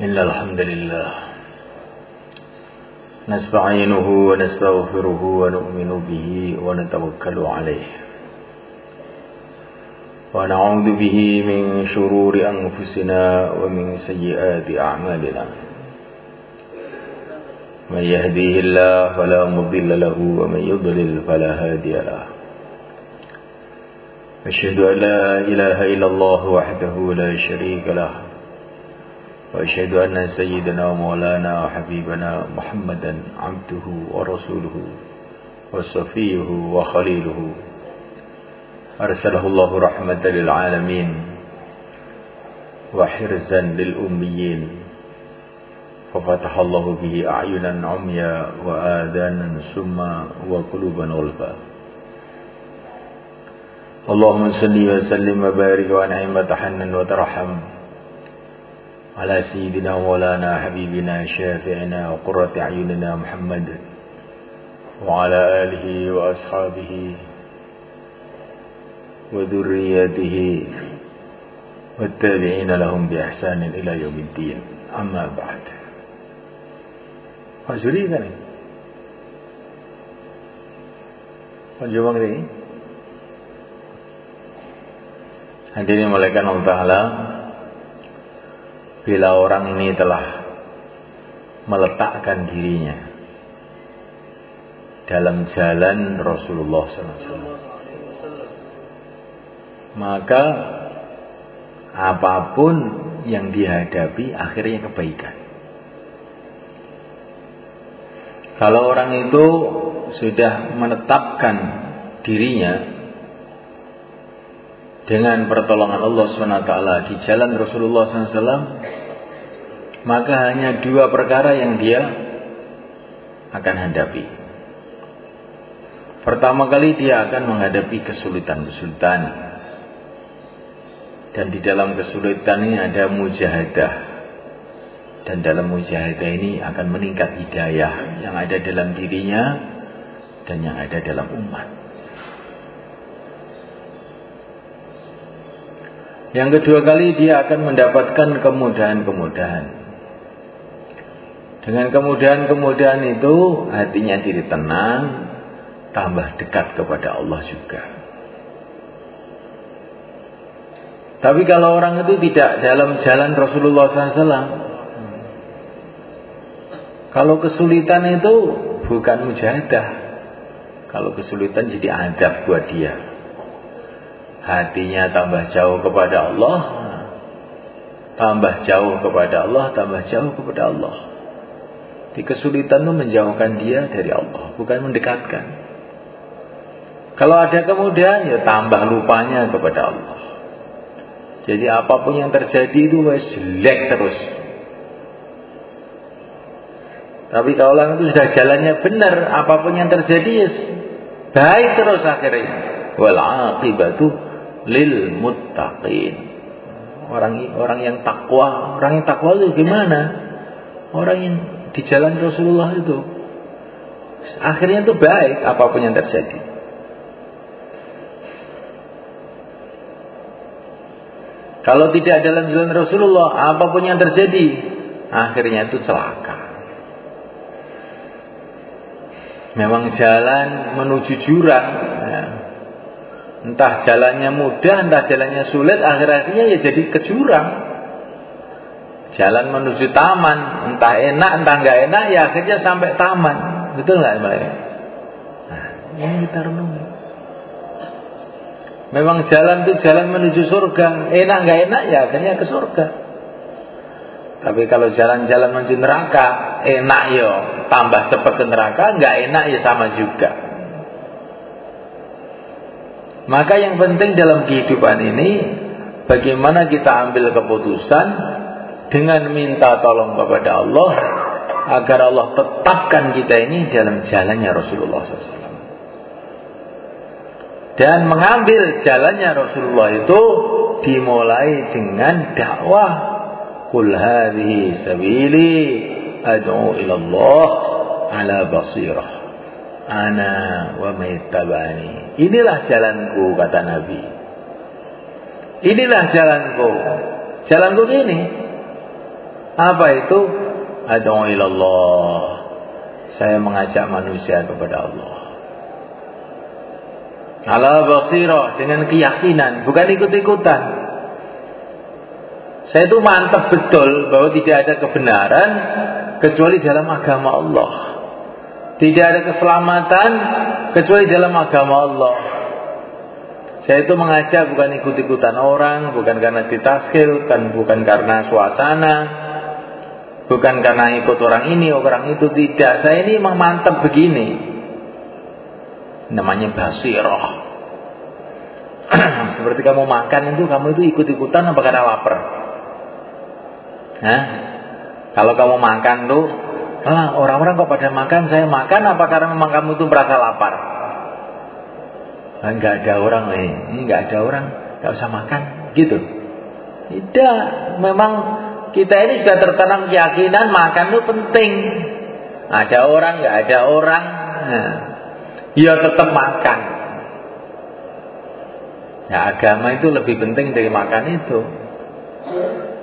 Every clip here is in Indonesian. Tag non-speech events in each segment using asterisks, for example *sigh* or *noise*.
إن الحمد لله. نستعينه ونستغفره ونؤمن به ونتوكل عليه. ونعوذ به من شرور أنفسنا ومن سيئات أعمالنا. من يهديه الله فلا مضل له ومن يضلل فلا هادي له. أشهد أن لا إله إلا الله وحده لا شريك له. وأشهد أن سيدنا ومولانا وحبيبنا محمدا عبده ورسوله وصفيه وخليله. أرسله الله رحمة للعالمين وحرزا للأميين. ففتح الله به أعينا عميا وآذانا سما وقلوبا غلفا. اللهم صل وسلم وبارك وأنعم وتحنن وترحم. على سيدنا مولانا حبيبنا شافعنا وقرة أعيننا محمد وعلى آله وأصحابه وذريته والتابعين لهم بإحسان إلى يوم الدين أما بعد Fajuri kan ini? Fajuri ini? Hadirin malaikat Allah Ta'ala bila orang ini telah meletakkan dirinya dalam jalan Rasulullah SAW, maka apa pun yang dihadapi akhirnya kebaikan. Kalau orang itu sudah menetapkan dirinya dengan pertolongan Allah SWT di jalan Rasulullah SAW, maka hanya dua perkara yang dia akan hadapi. Pertama kali dia akan menghadapi kesulitan-kesulitan. Dan di dalam kesulitan ini ada mujahadah. Dan dalam mujahadah ini akan meningkat hidayah yang ada dalam dirinya dan yang ada dalam umat. Yang kedua kali dia akan mendapatkan kemudahan-kemudahan. Dengan kemudahan-kemudahan itu hatinya jadi tenang, tambah dekat kepada Allah juga. Tapi kalau orang itu tidak dalam jalan Rasulullah SAW, kalau kesulitan itu bukan mujahadah. Kalau kesulitan jadi adab buat dia hatinya tambah jauh kepada Allah tambah jauh kepada Allah tambah jauh kepada Allah di kesulitan itu menjauhkan dia dari Allah bukan mendekatkan kalau ada kemudian ya tambah lupanya kepada Allah jadi apa pun yang terjadi itu wes jelek terus tapi kalau orang itu sudah jalannya benar apa pun yang terjadi ya baik terus akhirnya wal aqibatu lil muttaqin. Orang orang yang takwa, orang yang takwa itu gimana? Orang yang di jalan Rasulullah itu akhirnya itu baik apa pun yang terjadi. Kalau tidak dalam jalan Rasulullah, apa pun yang terjadi, akhirnya itu celaka. Memang jalan menuju jurang, ya, Entah jalannya mudah, entah jalannya sulit, akhir-akhirnya ya jadi ke jurang. Jalan menuju taman, entah enak, entah nggak enak, ya akhirnya sampai taman. Betul nggak Mbak? Nah, ini kita renungi. Memang jalan itu jalan menuju surga. Enak nggak enak ya akhirnya ke surga. Tapi kalau jalan-jalan menuju neraka, enak yo, tambah cepat ke neraka, nggak enak ya sama juga. Maka yang penting dalam kehidupan ini bagaimana kita ambil keputusan dengan minta tolong kepada Allah agar Allah tetapkan kita ini dalam jalannya Rasulullah SAW. Dan mengambil jalannya Rasulullah itu dimulai dengan dakwah. Qul hadhihi sabili ad'u ila Allah ala basirah ana wa maittabani. Inilah jalanku kata Nabi. Inilah jalanku. Jalanku ini. Apa itu? Ad'u ilallah. Saya mengajak manusia kepada Allah. Ala basirah dengan keyakinan, bukan ikut-ikutan. Saya itu mantap betul bahwa tidak ada kebenaran kecuali dalam agama Allah. Tidak ada keselamatan kecuali dalam agama Allah. Saya itu mengajak bukan ikut-ikutan orang, bukan karena ditaskil, bukan bukan karena suasana, bukan karena ikut orang ini, orang itu tidak. Saya ini memang mantap begini. Namanya basirah. *clears throat* Seperti kamu makan itu, kamu itu ikut-ikutan apa karena lapar? Hah? Kalau kamu makan tuh, ah, orang-orang kok pada makan, saya makan apa karena memang kamu itu merasa lapar? nggak ada orang eh nggak ada orang nggak usah makan gitu tidak memang kita ini sudah tertanam keyakinan makan itu penting. Ada orang nggak ada orang. Nah, ya tetap makan. Ya agama itu lebih penting dari makan itu.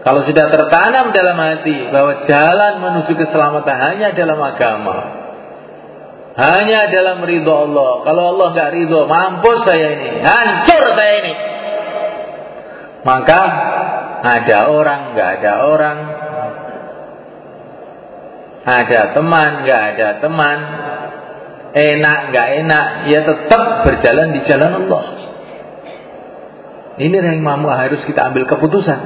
Kalau sudah tertanam dalam hati bahwa jalan menuju keselamatan hanya dalam agama hanya dalam ridho Allah. Kalau Allah nggak ridho, mampus saya ini, hancur saya ini. Maka ada orang, nggak ada orang, ada teman, nggak ada teman, enak, nggak enak, ya tetap berjalan di jalan Allah. Ini yang mamu harus kita ambil keputusan.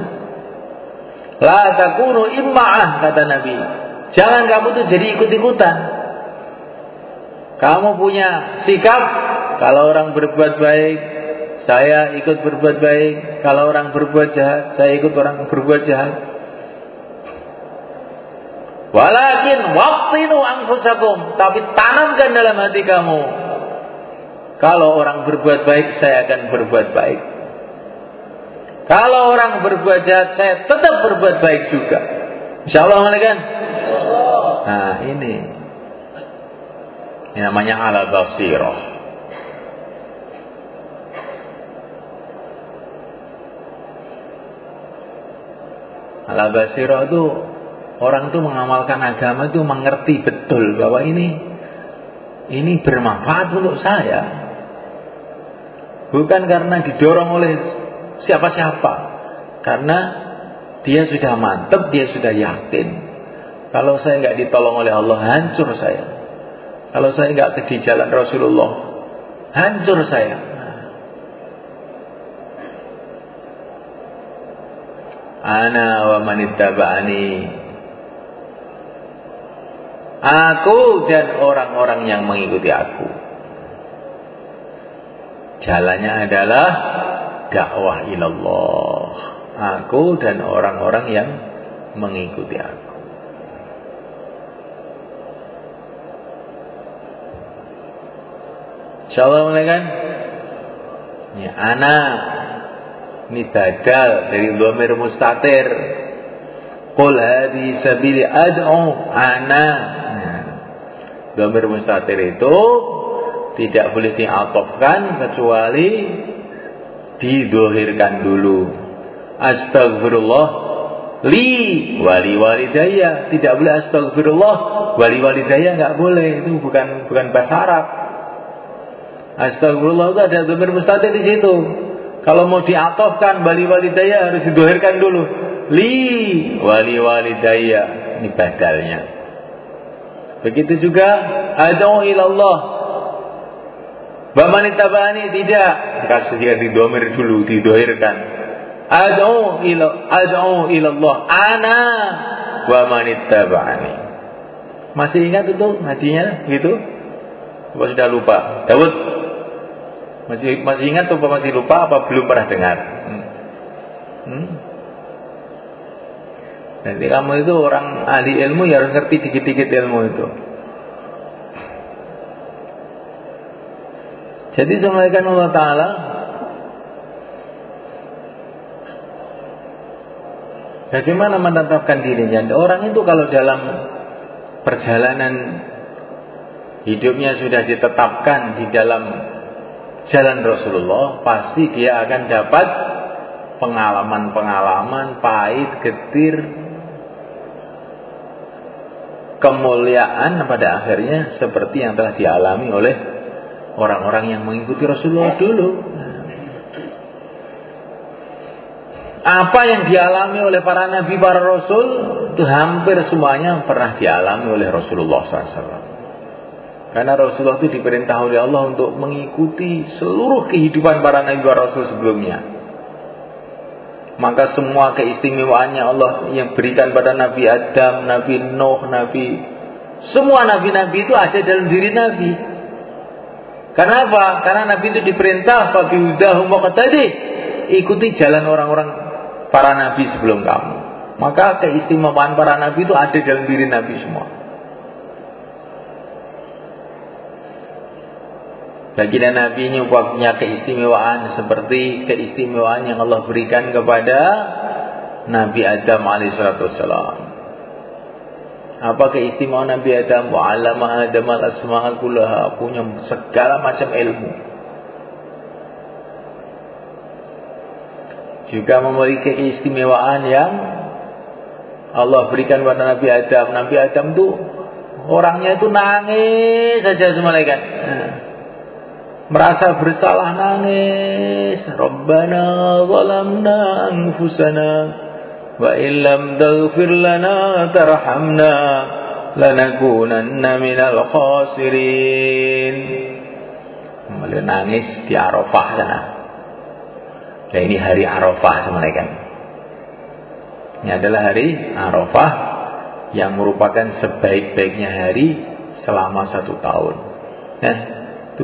La takunu imma'ah kata Nabi. Jangan kamu tuh jadi ikut-ikutan. Kamu punya sikap kalau orang berbuat baik, saya ikut berbuat baik. Kalau orang berbuat jahat, saya ikut orang berbuat jahat. Walakin waqtinu anfusakum, tapi tanamkan dalam hati kamu. Kalau orang berbuat baik, saya akan berbuat baik. Kalau orang berbuat jahat, saya tetap berbuat baik juga. Insya Allah, kan? Nah, ini ini namanya ala basirah. Ala basirah itu orang itu mengamalkan agama itu mengerti betul bahwa ini ini bermanfaat untuk saya. Bukan karena didorong oleh siapa-siapa. Karena dia sudah mantep, dia sudah yakin. Kalau saya nggak ditolong oleh Allah, hancur saya. Kalau saya nggak di jalan Rasulullah, hancur saya. Ana wa manittaba'ani. Aku dan orang-orang yang mengikuti aku. Jalannya adalah dakwah ilallah. Aku dan orang-orang yang mengikuti aku. Insyaallah mulai kan? Ya, ana ini badal dari dhamir mustatir. Qul hadhi sabili ad'u ana. Nah, dhamir mustatir itu tidak boleh diatofkan kecuali didohirkan dulu. Astagfirullah li wali walidaya tidak boleh astagfirullah wali walidaya nggak boleh itu bukan bukan bahasa Arab Astagfirullah itu ada domir mustatir di situ. Kalau mau diatofkan wali walidaya harus didohirkan dulu. Li wali walidaya ini badalnya. Begitu juga adau ilallah. Bamanitabani tidak dikasih dia didomir dulu didohirkan. Adau ila adau ilallah ana wa manittabani. Masih ingat itu ngajinya gitu? Apa sudah lupa? Daud masih masih ingat atau masih lupa apa belum pernah dengar? Hmm. Hmm? Nanti kamu itu orang ahli ilmu ya harus ngerti dikit-dikit ilmu itu. Jadi semuanya Allah Ta'ala Bagaimana menetapkan dirinya Orang itu kalau dalam perjalanan Hidupnya sudah ditetapkan di dalam jalan Rasulullah pasti dia akan dapat pengalaman-pengalaman pahit, getir, kemuliaan pada akhirnya seperti yang telah dialami oleh orang-orang yang mengikuti Rasulullah dulu. Apa yang dialami oleh para nabi, para rasul itu hampir semuanya pernah dialami oleh Rasulullah SAW. Karena Rasulullah itu diperintah oleh Allah untuk mengikuti seluruh kehidupan para nabi, para rasul sebelumnya. Maka semua keistimewaannya Allah yang berikan pada Nabi Adam, Nabi Nuh, Nabi semua nabi-nabi itu ada dalam diri Nabi. Karena apa? Karena Nabi itu diperintah bagi hudahum tadi ikuti jalan orang-orang para nabi sebelum kamu. Maka keistimewaan para nabi itu ada dalam diri nabi semua. Baginda Nabi ini punya keistimewaan seperti keistimewaan yang Allah berikan kepada Nabi Adam alaihissalam. Apa keistimewaan Nabi Adam? Wa'alama Adam al-asma'a kullaha punya segala macam ilmu. juga memiliki keistimewaan yang Allah berikan kepada Nabi Adam. Nabi Adam itu orangnya itu nangis saja semalekan. Nah. Merasa bersalah nangis. Rabbana zalamna anfusana wa illam taghfir lana tarhamna lanakunanna minal khasirin. Kemudian nangis di Arafah sana. Ya ini hari Arafah sebenarnya Ini adalah hari Arafah yang merupakan sebaik-baiknya hari selama satu tahun. Nah, itu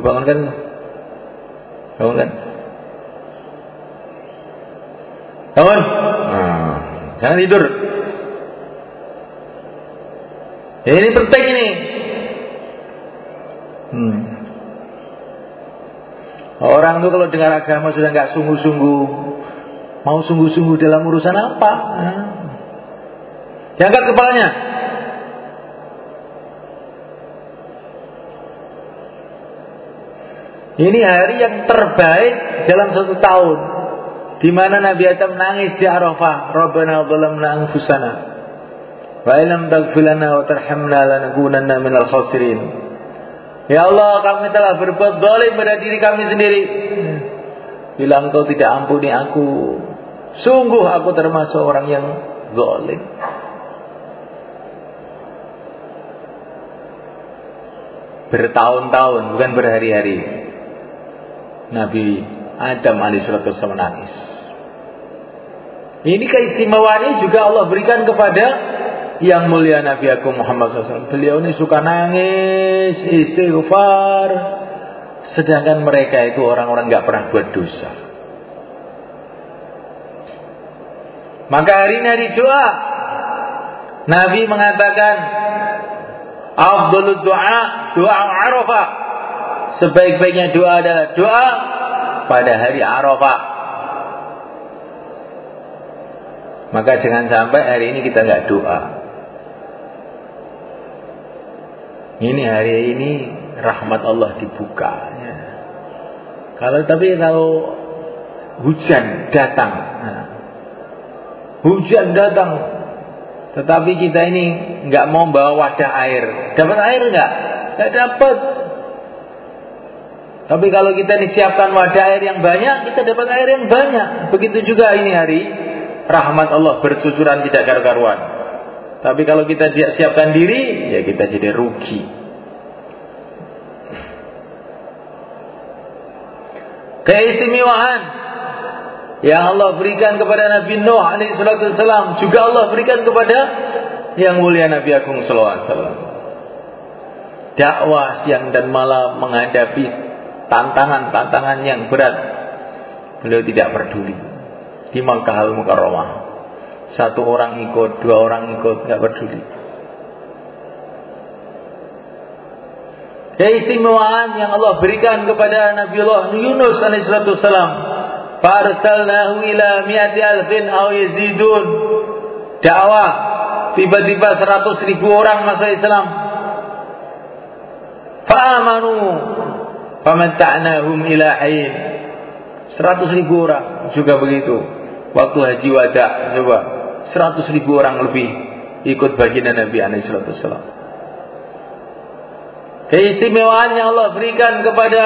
bangunkan, bangunkan, bangun. Nah, jangan tidur. Ya, ini penting ini. Hmm. Orang itu kalau dengar agama sudah nggak sungguh-sungguh, mau sungguh-sungguh dalam urusan apa? Nah. Diangkat kepalanya. Ini hari yang terbaik dalam satu tahun. Di mana Nabi Adam nangis di Arafah. Rabbana zalamna anfusana. Wa ilam taghfir lana wa tarhamna lanakunanna minal khasirin. Ya Allah kami telah berbuat zalim pada diri kami sendiri. Bila engkau tidak ampuni aku. Sungguh aku termasuk orang yang zalim. Bertahun-tahun bukan berhari-hari. Nabi Adam alaihissalam menangis. Ini keistimewaan juga Allah berikan kepada yang mulia Nabi Agung Muhammad SAW. Beliau ini suka nangis, istighfar. Sedangkan mereka itu orang-orang nggak pernah buat dosa. Maka hari ini hari doa. Nabi mengatakan, Abdul doa, doa Arafah. Sebaik-baiknya doa adalah doa pada hari Arafah. Maka jangan sampai hari ini kita nggak doa. Ini hari ini rahmat Allah dibuka. Ya. Kalau tapi kalau hujan datang, nah, hujan datang, tetapi kita ini nggak mau bawa wadah air, dapat air nggak? Nggak dapat. Tapi kalau kita disiapkan wadah air yang banyak, kita dapat air yang banyak. Begitu juga ini hari rahmat Allah bercucuran tidak karu-karuan. Tapi kalau kita tidak siapkan diri, ya kita jadi rugi. Keistimewaan yang Allah berikan kepada Nabi Nuh alaihissalam juga Allah berikan kepada yang mulia Nabi Agung sallallahu Dakwah siang dan malam menghadapi tantangan-tantangan yang berat. Beliau tidak peduli di Makkah al-Mukarramah. Satu orang ikut, dua orang ikut, nggak peduli. Keistimewaan yang Allah berikan kepada Nabi Allah Yunus alaihissalam. Farsalnahu ila mi'ati alfin aw yazidun. Dakwah tiba-tiba seratus ribu orang masuk Islam. Fa'amanu famata'nahum ila hain. Seratus ribu orang juga begitu. Waktu haji wada coba 100 ribu orang lebih ikut baginda Nabi alaihissalam. Keistimewaannya Allah berikan kepada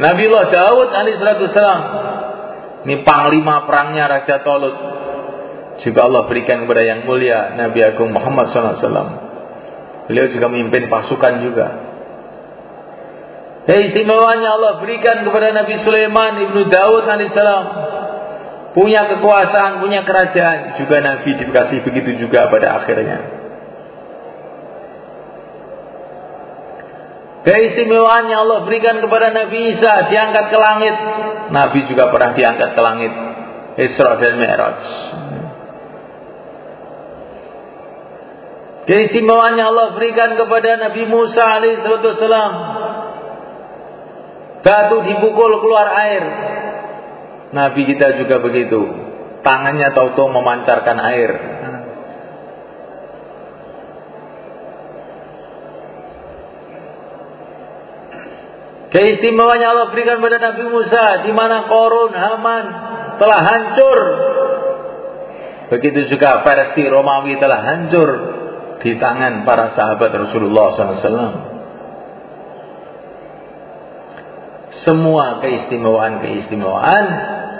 Nabiullah Daud alaihissalam. Ini panglima perangnya Raja Tolut. Juga Allah berikan kepada yang mulia Nabi Agung Muhammad SAW. Beliau juga memimpin pasukan juga. Keistimewanya Allah berikan kepada Nabi Sulaiman ibnu Daud alaihissalam. Punya kekuasaan, punya kerajaan. Juga Nabi dikasih begitu juga pada akhirnya. Keistimewaannya Allah berikan kepada Nabi Isa diangkat ke langit. Nabi juga pernah diangkat ke langit. Isra dan Mi'raj. Keistimewaannya Allah berikan kepada Nabi Musa alaihissalam. Batu dipukul keluar air. Nabi kita juga begitu. Tangannya tahu-tahu memancarkan air. Keistimewaannya Allah berikan pada Nabi Musa di mana Korun, Haman telah hancur. Begitu juga versi Romawi telah hancur di tangan para sahabat Rasulullah SAW. Semua keistimewaan-keistimewaan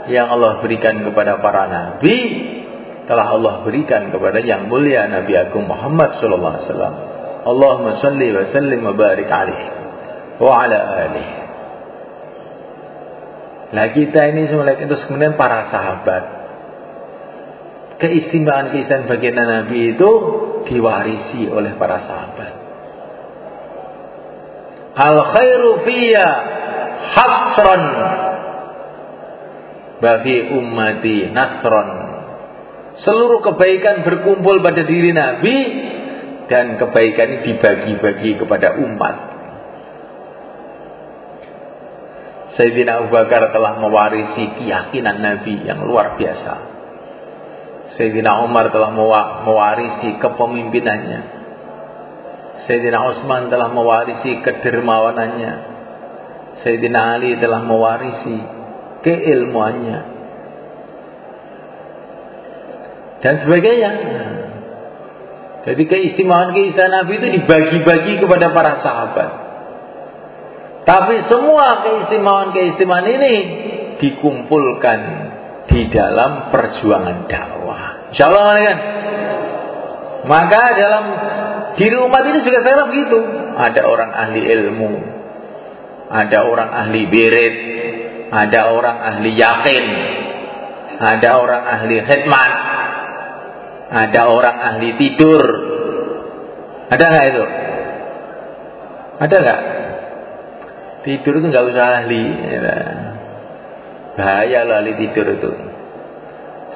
yang Allah berikan kepada para nabi telah Allah berikan kepada yang mulia Nabi Agung Muhammad sallallahu alaihi wasallam. Allahumma salli wa sallim wa barik alaihi wa ala alih. Nah kita ini melihat itu kemudian para sahabat. Keistimewaan-keistimewaan bagian Nabi itu diwarisi oleh para sahabat. Al khairu fiyya hasran bagi ummati nasron. Seluruh kebaikan berkumpul pada diri Nabi dan kebaikan dibagi-bagi kepada umat. Sayyidina Abu Bakar telah mewarisi keyakinan Nabi yang luar biasa. Sayyidina Umar telah mewarisi kepemimpinannya. Sayyidina Utsman telah mewarisi kedermawanannya. Sayyidina Ali telah mewarisi keilmuannya. Dan sebagainya. Jadi keistimewaan keistimewaan Nabi itu dibagi-bagi kepada para sahabat. Tapi semua keistimewaan-keistimewaan ini dikumpulkan di dalam perjuangan dakwah. Insya Allah kan? Maka dalam diri umat ini juga saya begitu. Ada orang ahli ilmu, ada orang ahli birit, ada orang ahli yakin, ada orang ahli khidmat, ada orang ahli tidur. Ada nggak itu? Ada nggak? Tidur itu nggak usah ahli. Ya. Bahaya loh ahli tidur itu.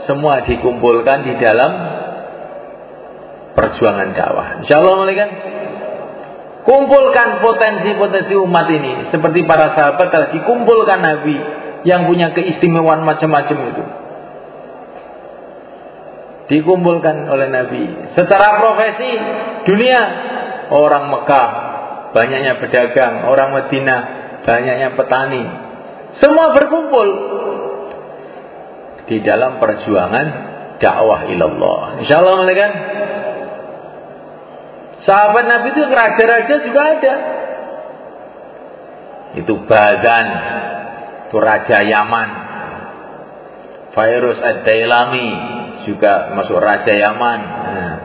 Semua dikumpulkan di dalam perjuangan dakwah. Insya Allah kan? Kumpulkan potensi-potensi umat ini. Seperti para sahabat telah dikumpulkan Nabi yang punya keistimewaan macam-macam itu. Dikumpulkan oleh Nabi. Secara profesi dunia orang Mekah banyaknya pedagang, orang Madinah, banyaknya petani. Semua berkumpul di dalam perjuangan dakwah ilallah. Insya Allah kan? Sahabat Nabi itu raja-raja juga ada. Itu Badan, itu Raja Yaman. Virus Ad-Dailami juga masuk Raja Yaman. Nah.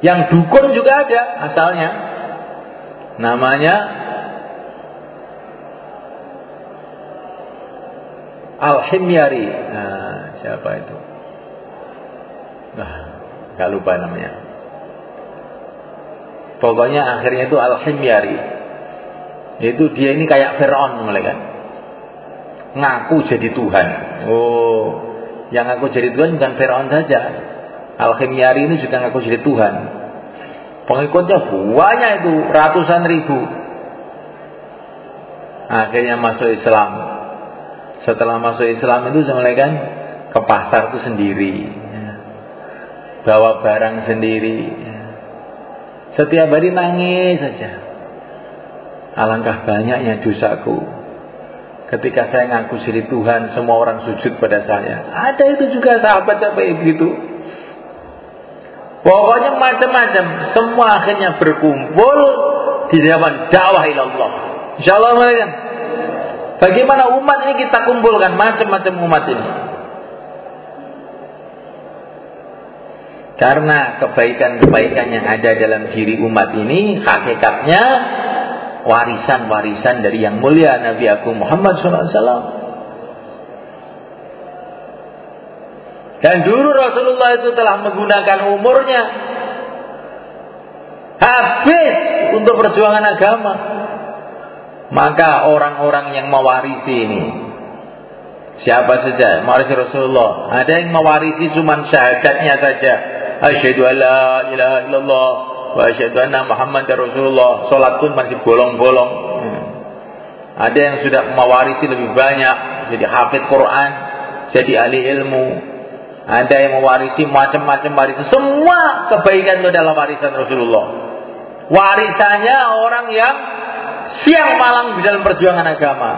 Yang dukun juga ada asalnya. Namanya Al-Himyari. Nah, siapa itu? Nah, gak lupa namanya. Pokoknya akhirnya itu Al-Himyari. Itu dia ini kayak Fir'aun kan. Ngaku jadi Tuhan. Oh, yang ngaku jadi Tuhan bukan Fir'aun saja. Al-Khimyari ini juga ngaku jadi Tuhan. Pengikutnya banyak itu, ratusan ribu. Akhirnya masuk Islam. Setelah masuk Islam itu kan ke pasar itu sendiri. Bawa barang sendiri. Setiap hari nangis saja. Alangkah banyaknya dosaku. Ketika saya ngaku jadi Tuhan, semua orang sujud pada saya. Ada itu juga sahabat sampai begitu. Pokoknya macam-macam. Semua akhirnya berkumpul di zaman dakwah ilallah. Insyaallah mereka. Bagaimana umat ini kita kumpulkan macam-macam umat ini. Karena kebaikan-kebaikan yang ada dalam diri umat ini hakikatnya warisan-warisan dari yang mulia Nabi Agung Muhammad SAW. Dan dulu Rasulullah itu telah menggunakan umurnya habis untuk perjuangan agama. Maka orang-orang yang mewarisi ini Siapa saja mewarisi Rasulullah Ada yang mewarisi cuma syahadatnya saja Asyhadu an la ilaha illallah wa asyhadu anna Muhammad Rasulullah. Salat pun masih bolong-bolong. Hmm. Ada yang sudah mewarisi lebih banyak, jadi hafid Quran, jadi ahli ilmu. Ada yang mewarisi macam-macam warisan. Semua kebaikan itu adalah warisan Rasulullah. Warisannya orang yang siang malam di dalam perjuangan agama.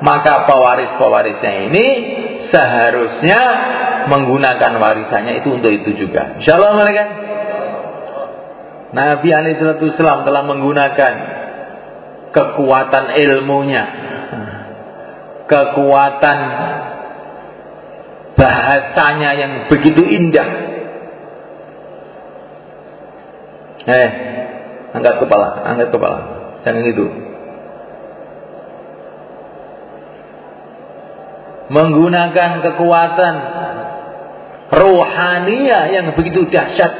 Maka pewaris-pewarisnya ini seharusnya menggunakan warisannya itu untuk itu juga. Insyaallah mereka. Nabi Alaihissalam telah menggunakan kekuatan ilmunya, kekuatan bahasanya yang begitu indah. Eh, angkat kepala, angkat kepala. Jangan itu. Menggunakan kekuatan rohania yang begitu dahsyat.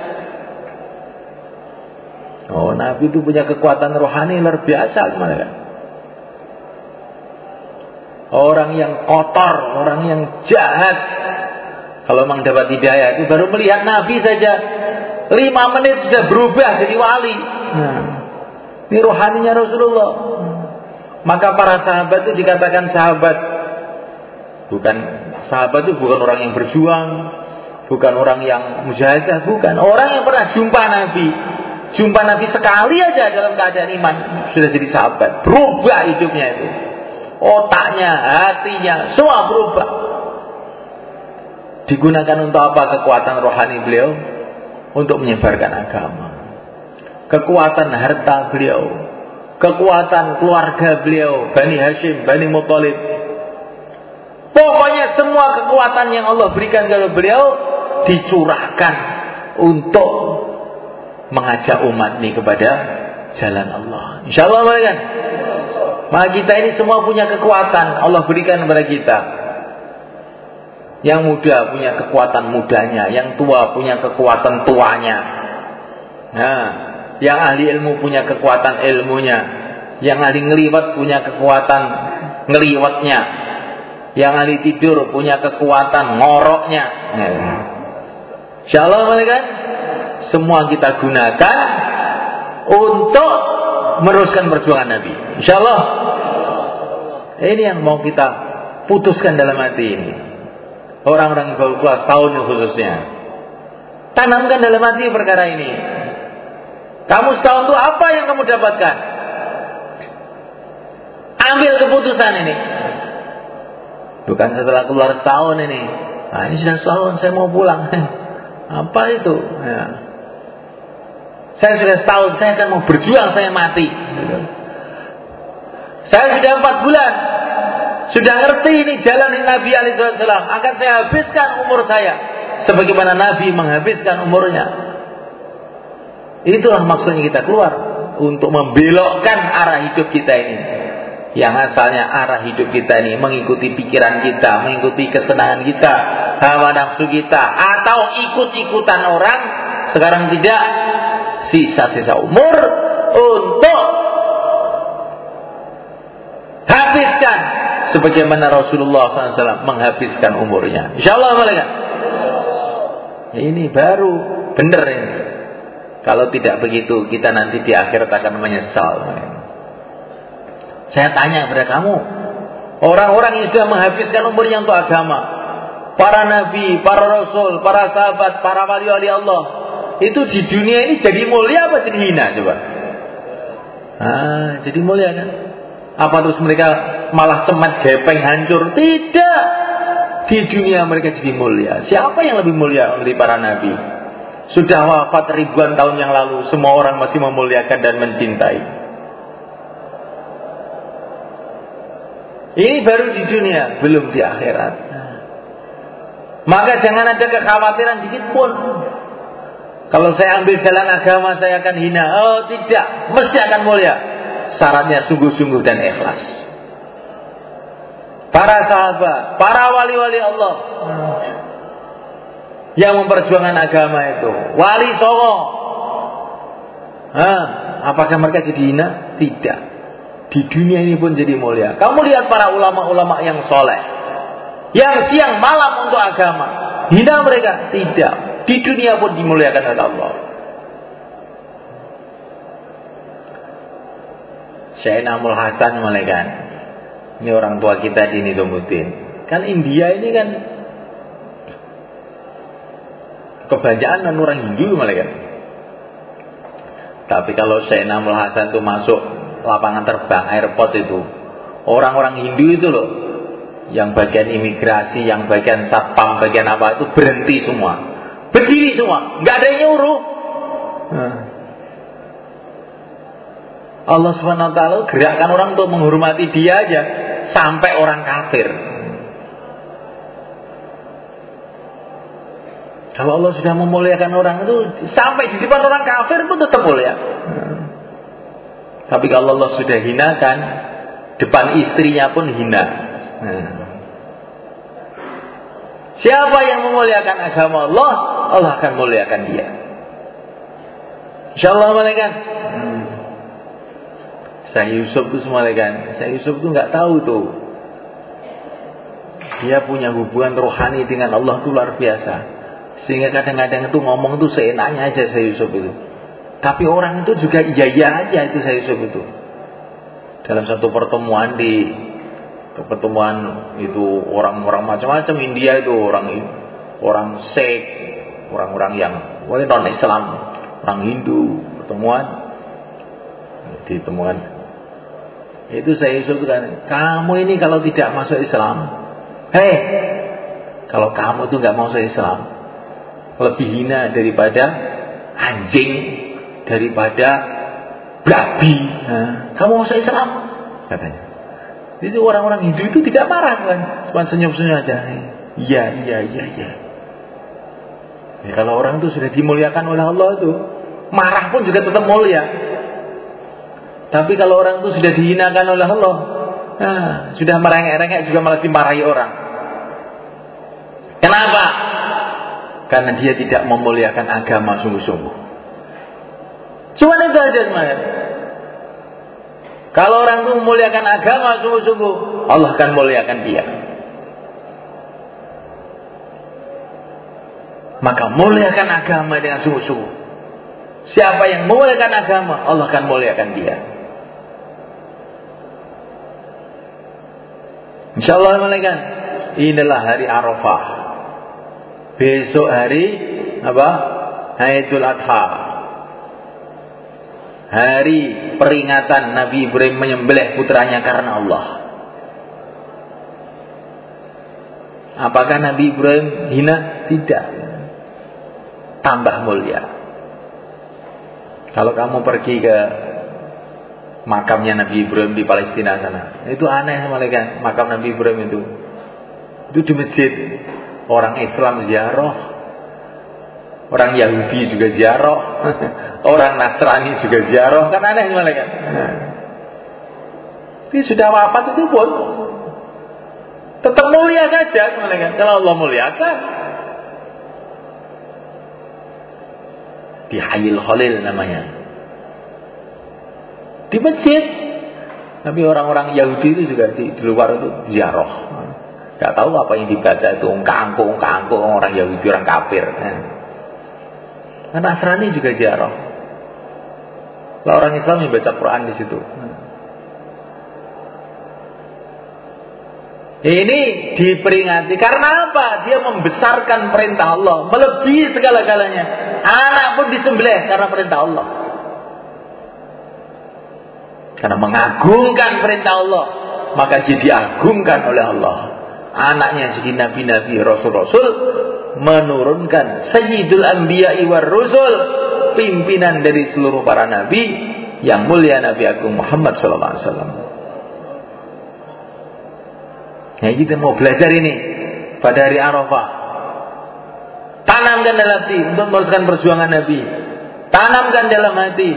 Oh, Nabi itu punya kekuatan rohani luar biasa mereka. Orang yang kotor, orang yang jahat. Kalau memang dapat hidayah itu baru melihat Nabi saja lima menit sudah berubah jadi wali. Nah, ini rohaninya Rasulullah. Maka para sahabat itu dikatakan sahabat. Bukan sahabat itu bukan orang yang berjuang, Bukan orang yang mujahadah, bukan. Orang yang pernah jumpa Nabi. Jumpa Nabi sekali aja dalam keadaan iman. Sudah jadi sahabat. Berubah hidupnya itu. Otaknya, hatinya, semua berubah. Digunakan untuk apa kekuatan rohani beliau? Untuk menyebarkan agama. Kekuatan harta beliau. Kekuatan keluarga beliau. Bani Hashim, Bani Muttalib. Pokoknya semua kekuatan yang Allah berikan kepada beliau dicurahkan untuk mengajak umat ini kepada jalan Allah. Insya Allah kan? Maka kita ini semua punya kekuatan Allah berikan kepada kita. Yang muda punya kekuatan mudanya, yang tua punya kekuatan tuanya. Nah, yang ahli ilmu punya kekuatan ilmunya, yang ahli ngeliwat punya kekuatan ngeliwatnya, yang ahli tidur punya kekuatan ngoroknya. Nah, Insyaallah mereka semua kita gunakan untuk meneruskan perjuangan Nabi. Insyaallah. Ini yang mau kita putuskan dalam hati ini. Orang-orang keluar tahun khususnya. Tanamkan dalam hati perkara ini. Kamu setahun itu apa yang kamu dapatkan? Ambil keputusan ini. Bukan setelah keluar setahun ini. Nah, ini sudah setahun saya mau pulang. *laughs* Apa itu? Ya. Saya sudah setahun, saya akan mau berjuang, saya mati. Saya sudah empat bulan, sudah ngerti ini jalan Nabi Alaihissalam. Akan saya habiskan umur saya, sebagaimana Nabi menghabiskan umurnya. Itulah maksudnya kita keluar untuk membelokkan arah hidup kita ini yang asalnya arah hidup kita ini mengikuti pikiran kita, mengikuti kesenangan kita, hawa nafsu kita, atau ikut-ikutan orang, sekarang tidak sisa-sisa umur untuk habiskan sebagaimana Rasulullah SAW menghabiskan umurnya. Insya Allah mereka. Ini baru benar ini. Kalau tidak begitu kita nanti di akhirat akan menyesal. Saya tanya kepada kamu, orang-orang yang sudah menghabiskan umurnya untuk agama, para nabi, para rasul, para sahabat, para wali-wali Allah, itu di dunia ini jadi mulia apa jadi hina coba? Ah, jadi mulia kan? Apa terus mereka malah cemat gepeng hancur? Tidak. Di dunia mereka jadi mulia. Siapa yang lebih mulia dari para nabi? Sudah wafat ribuan tahun yang lalu, semua orang masih memuliakan dan mencintai. Ini baru di dunia, belum di akhirat. Maka jangan ada kekhawatiran sedikit pun. Kalau saya ambil jalan agama saya akan hina. Oh tidak, mesti akan mulia. Syaratnya sungguh-sungguh dan ikhlas. Para sahabat, para wali-wali Allah yang memperjuangkan agama itu. Wali Songo. Apakah mereka jadi hina? Tidak. Di dunia ini pun jadi mulia. Kamu lihat para ulama-ulama yang soleh. Yang siang malam untuk agama. Hina mereka? Tidak. Di dunia pun dimuliakan oleh Allah. Syekh Namul Hasan malaikat. Ini orang tua kita di Nidumuddin. Kan India ini kan kebanyakan kan orang Hindu malaikat. Tapi kalau Syekh Namul Hasan itu masuk lapangan terbang airport itu, orang-orang Hindu itu loh, yang bagian imigrasi, yang bagian satpam, bagian apa itu berhenti semua, berdiri semua, nggak ada yang nyuruh. Nah. Allah Subhanahu Wa Taala gerakkan orang untuk menghormati dia aja sampai orang kafir. Kalau Allah sudah memuliakan orang itu sampai di depan orang kafir pun tetap mulia. Tapi kalau Allah sudah hinakan, depan istrinya pun hina. Siapa yang memuliakan agama Allah, Allah akan muliakan dia. Insya Allah malaikat. Hmm. Saya Yusuf itu malaikat. Saya Yusuf itu nggak tahu tuh. Dia punya hubungan rohani dengan Allah itu luar biasa. Sehingga kadang-kadang itu ngomong itu seenaknya aja saya Yusuf itu. Tapi orang itu juga iya-iya aja itu saya Yusuf itu. Dalam satu pertemuan di pertemuan itu orang-orang macam-macam India itu orang orang Sikh, orang-orang yang non Islam, orang Hindu pertemuan. Ditemukan. Itu saya Yusuf kan kamu ini kalau tidak masuk Islam hei kalau kamu itu nggak masuk Islam lebih hina daripada anjing, daripada babi. Nah, kamu masuk Islam? Katanya. Jadi orang-orang Hindu itu tidak marah kan, cuma senyum-senyum aja. Iya, iya, iya, iya. Ya, kalau orang itu sudah dimuliakan oleh Allah itu, marah pun juga tetap mulia. Tapi kalau orang itu sudah dihinakan oleh Allah, nah, sudah merengek-rengek juga malah dimarahi orang. Kenapa? karena dia tidak memuliakan agama sungguh-sungguh. Cuma itu aja semuanya. Kalau orang itu memuliakan agama sungguh-sungguh, Allah akan muliakan dia. Maka muliakan agama dengan sungguh-sungguh. Siapa yang memuliakan agama, Allah akan muliakan dia. Insya Allah malaikat. Inilah hari Arafah besok hari apa? Haidul Adha. Hari peringatan Nabi Ibrahim menyembelih putranya karena Allah. Apakah Nabi Ibrahim hina? Tidak. Tambah mulia. Kalau kamu pergi ke makamnya Nabi Ibrahim di Palestina sana, itu aneh malaikat makam Nabi Ibrahim itu. Itu di masjid Orang Islam ziarah, orang Yahudi juga ziarah, *laughs* orang Nasrani juga ziarah, kan aneh malaikat. Nah. Tapi sudah wafat itu pun tetap mulia saja malaikat. Kalau Allah muliakan, di Hayil Khalil namanya. Di masjid. Tapi orang-orang Yahudi itu juga di, di luar itu ziarah. Gak tahu apa yang dibaca itu ungka-angku, ungka-angku orang Yahudi, orang kafir. Nah, Nasrani juga ziarah. Lah orang Islam yang baca Quran di situ. Ini diperingati karena apa? Dia membesarkan perintah Allah, melebihi segala-galanya. Anak pun disembelih karena perintah Allah. Karena mengagungkan perintah Allah, maka dia diagungkan oleh Allah anaknya jadi nabi-nabi rasul-rasul menurunkan Sayyidul Anbiya war Rusul, pimpinan dari seluruh para nabi yang mulia Nabi Agung Muhammad wasallam. Nah, kita mau belajar ini pada hari Arafah. Tanamkan dalam hati untuk meneruskan perjuangan Nabi. Tanamkan dalam hati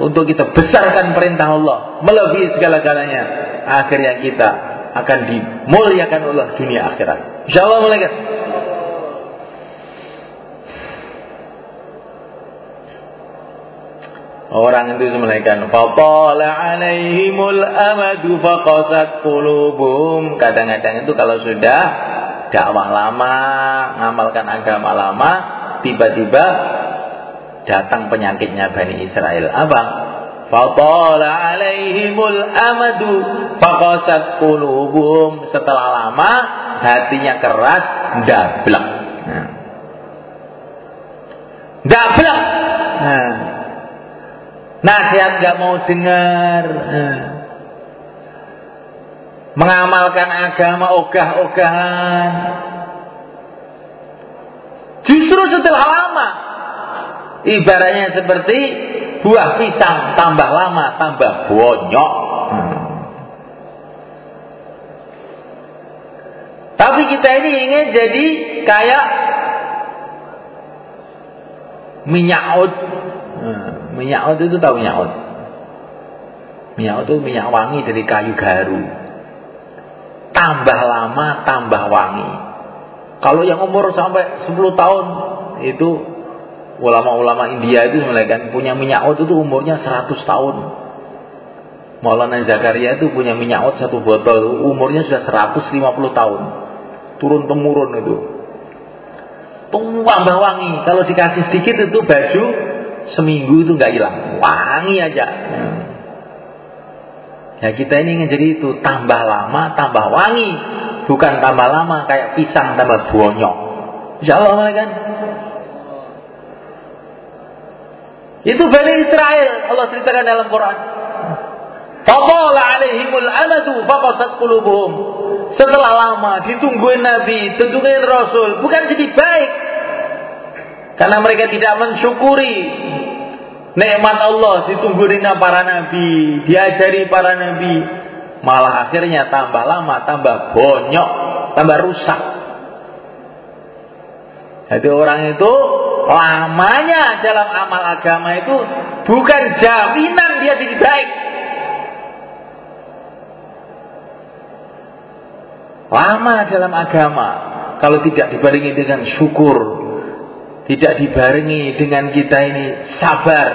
untuk kita besarkan perintah Allah melebihi segala-galanya. Akhirnya kita akan dimuliakan Allah dunia akhirat. Insyaallah mulai Orang itu semelekan Fatala alaihimul amadu faqasat qulubuhum. Kadang-kadang itu kalau sudah dakwah lama, ngamalkan agama lama, tiba-tiba datang penyakitnya Bani Israel. Apa? Fatala alaihimul amadu faqasat qulubuhum. Setelah lama hatinya keras, dablek. Nah. Dablek. Nah. Nasihat gak mau dengar. Nah. Mengamalkan agama ogah-ogahan. Justru setelah lama Ibaratnya seperti buah pisang tambah lama tambah bonyok. Hmm. Tapi kita ini ingin jadi kayak minyak ud. Hmm. Minyak ud itu tahu minyak ud? Minyak ud itu minyak wangi dari kayu garu. Tambah lama tambah wangi. Kalau yang umur sampai 10 tahun itu ulama-ulama India itu sebenarnya punya minyak oat itu umurnya 100 tahun. Maulana Zakaria itu punya minyak oat satu botol umurnya sudah 150 tahun. Turun temurun itu. Tambah wangi. Kalau dikasih sedikit itu baju seminggu itu nggak hilang. Wangi aja. Ya kita ini ingin jadi itu tambah lama tambah wangi, bukan tambah lama kayak pisang tambah bonyok. Insya Allah kan? Itu Bani Israel Allah ceritakan dalam Quran. Fadala alaihimul amadu faqasat qulubuhum. Setelah lama ditungguin Nabi, ditungguin Rasul, bukan jadi baik. Karena mereka tidak mensyukuri nikmat Allah ditungguin para nabi, diajari para nabi. Malah akhirnya tambah lama, tambah bonyok, tambah rusak. Jadi orang itu lamanya dalam amal agama itu bukan jaminan dia jadi baik. Lama dalam agama kalau tidak dibarengi dengan syukur, tidak dibarengi dengan kita ini sabar,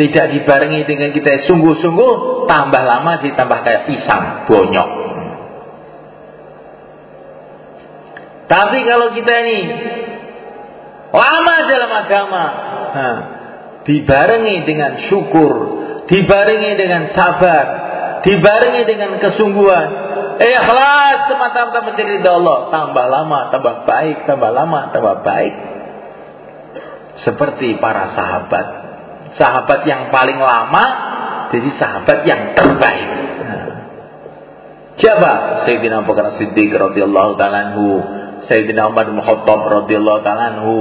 tidak dibarengi dengan kita sungguh-sungguh, tambah lama ditambah kayak pisang bonyok. Tapi kalau kita ini lama dalam agama nah, dibarengi dengan syukur dibarengi dengan sabar dibarengi dengan kesungguhan ikhlas semata-mata mencari Allah tambah lama tambah baik tambah lama tambah baik seperti para sahabat. Sahabat yang paling lama jadi sahabat yang terbaik. Siapa? Sayyidina Abu Bakar Siddiq radhiyallahu taala Sayyidina Umar bin Khattab radhiyallahu taala anhu,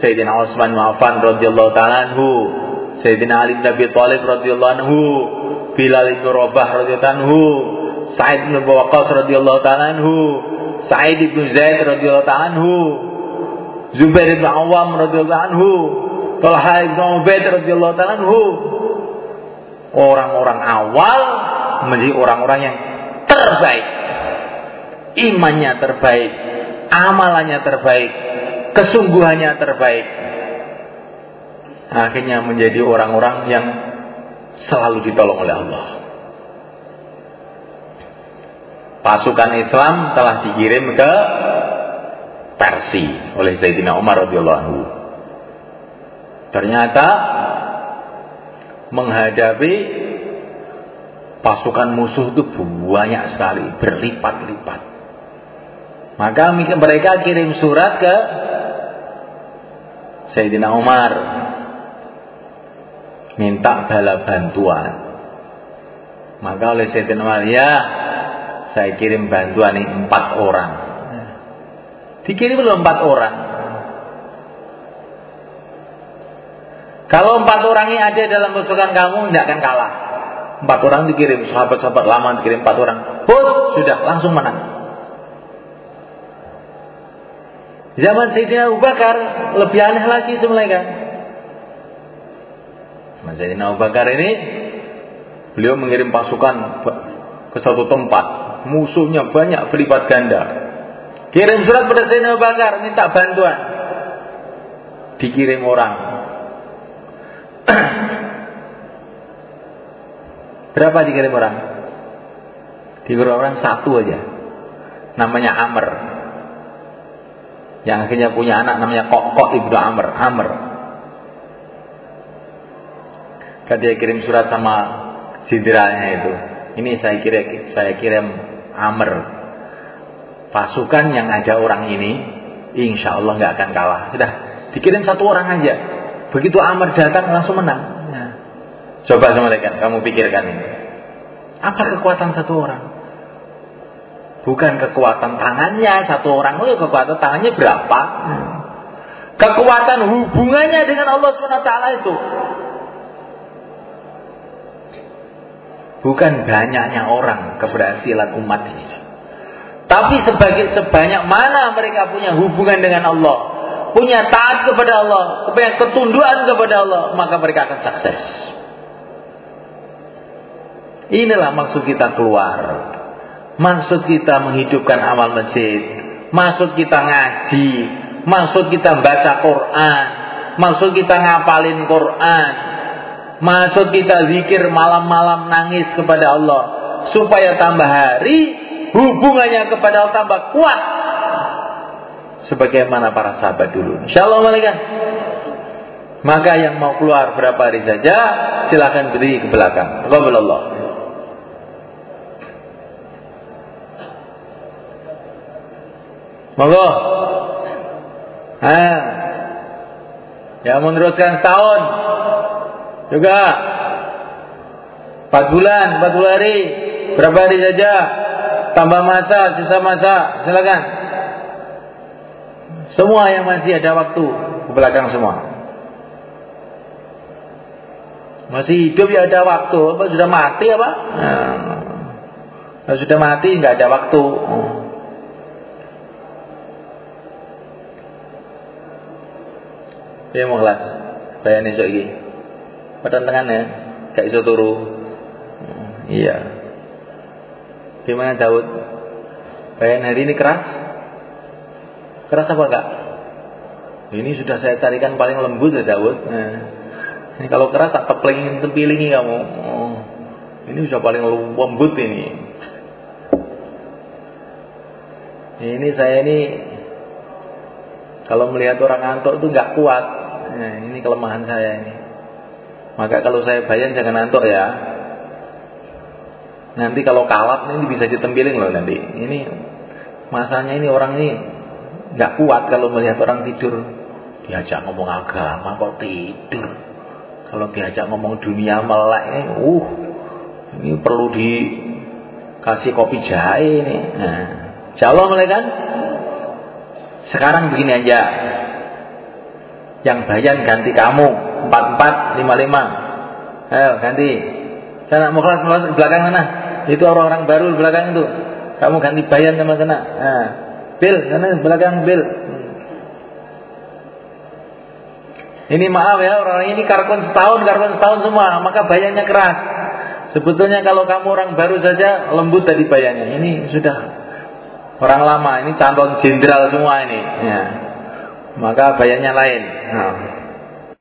Sayyidina Utsman bin Affan radhiyallahu taala anhu, Sayyidina Ali bin Abi Thalib radhiyallahu anhu, Bilal bin Rabah radhiyallahu anhu, Sa'id bin Waqqas radhiyallahu taala anhu, Sa'id bin Zaid radhiyallahu taala anhu, Zubair bin Awam radhiyallahu anhu, Talha bin Ubaid radhiyallahu anhu. Orang-orang awal menjadi orang-orang yang terbaik. Imannya terbaik, amalannya terbaik, kesungguhannya terbaik. Akhirnya menjadi orang-orang yang selalu ditolong oleh Allah. Pasukan Islam telah dikirim ke Persi oleh Sayyidina Umar radhiyallahu anhu. Ternyata menghadapi pasukan musuh itu banyak sekali, berlipat-lipat. Maka mereka kirim surat ke Sayyidina Umar minta bala bantuan. Maka oleh Sayyidina Umar ya saya kirim bantuan ini empat orang. Dikirim oleh empat orang. Kalau empat orang ini ada dalam pasukan kamu, tidak akan kalah. Empat orang dikirim, sahabat-sahabat lama dikirim empat orang. Bos, sudah langsung menang. Zaman Sayyidina Abu Bakar lebih aneh lagi semuanya. Kan? Zaman Sayyidina Abu Bakar ini beliau mengirim pasukan ke satu tempat. Musuhnya banyak berlipat ganda. Kirim surat pada Sayyidina Abu Bakar minta bantuan. Dikirim orang. *clears throat* Berapa dikirim orang? Dikirim orang satu aja. Namanya Amr. Yang akhirnya punya anak namanya Kok Ibnu Amr. Amr. Kan dia kirim surat sama jenderalnya itu. Ini saya kira saya kirim Amr. Pasukan yang ada orang ini, insya Allah nggak akan kalah. Sudah dikirim satu orang aja. Begitu Amr datang langsung menang. Coba semalekan, kamu pikirkan ini. Apa kekuatan satu orang? Bukan kekuatan tangannya satu orang, oh kekuatan tangannya berapa? Kekuatan hubungannya dengan Allah SWT itu. Bukan banyaknya orang keberhasilan umat ini. Tapi sebagai sebanyak mana mereka punya hubungan dengan Allah, punya taat kepada Allah, punya ketunduan kepada Allah, maka mereka akan sukses. Inilah maksud kita keluar. Maksud kita menghidupkan amal masjid. Maksud kita ngaji. Maksud kita baca Quran. Maksud kita ngapalin Quran. Maksud kita zikir malam-malam nangis kepada Allah. Supaya tambah hari hubungannya kepada Allah tambah kuat. Sebagaimana para sahabat dulu. Insya Allah malaikat. Maka yang mau keluar berapa hari saja silahkan beri ke belakang. Allah. Monggo. Ah. Yang meneruskan setahun juga empat bulan, empat puluh hari, berapa hari saja, tambah masa, sisa masa, silakan. Semua yang masih ada waktu ke belakang semua. Masih hidup ya ada waktu, apa sudah mati apa? Nah, sudah mati nggak ada waktu. Ya mau kelas. Bayan esok iki. Padahal ya, gak iso turu. Iya. Gimana Daud? Bayan hari ini keras? Keras apa enggak? Ini sudah saya carikan paling lembut ya Daud. Nah, ini kalau keras tak tepelingin tempilingi kamu. Oh, ini sudah paling lembut ini. Ini saya ini kalau melihat orang ngantuk itu nggak kuat. Nah, ini kelemahan saya ini. Maka kalau saya bayar jangan ngantuk ya. Nanti kalau kalap ini bisa ditempilin loh nanti. Ini masanya ini orang ini nggak kuat kalau melihat orang tidur. Diajak ngomong agama kok tidur. Kalau diajak ngomong dunia melek uh, ini perlu dikasih kopi jahe ini. Nah, Insya Allah kan sekarang begini aja. Yang bayan ganti kamu. empat empat lima lima Ayo ganti. Sana mau kelas kelas belakang sana. Itu orang-orang baru di belakang itu. Kamu ganti bayan sama sana. Nah, Bil, sana belakang Bil. Hmm. Ini maaf ya orang ini karkon setahun, karkon setahun semua, maka bayannya keras. Sebetulnya kalau kamu orang baru saja lembut tadi bayannya. Ini sudah Orang lama ini calon jenderal semua ini. Ya. Maka bayarnya lain. Nah.